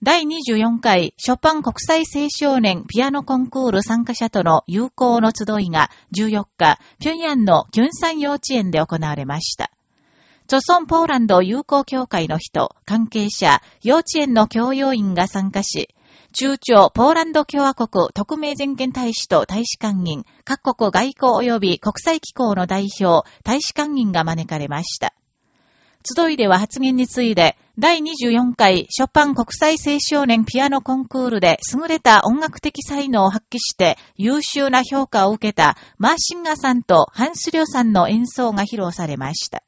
第24回ショパン国際青少年ピアノコンクール参加者との友好の集いが14日、平壌のキュンサン幼稚園で行われました。著村ポーランド友好協会の人、関係者、幼稚園の教養員が参加し、中朝ポーランド共和国特命全権大使と大使館員、各国外交及び国際機構の代表、大使館員が招かれました。集いでは発言について、第24回ショパン国際青少年ピアノコンクールで優れた音楽的才能を発揮して優秀な評価を受けたマーシンガさんとハンスリョさんの演奏が披露されました。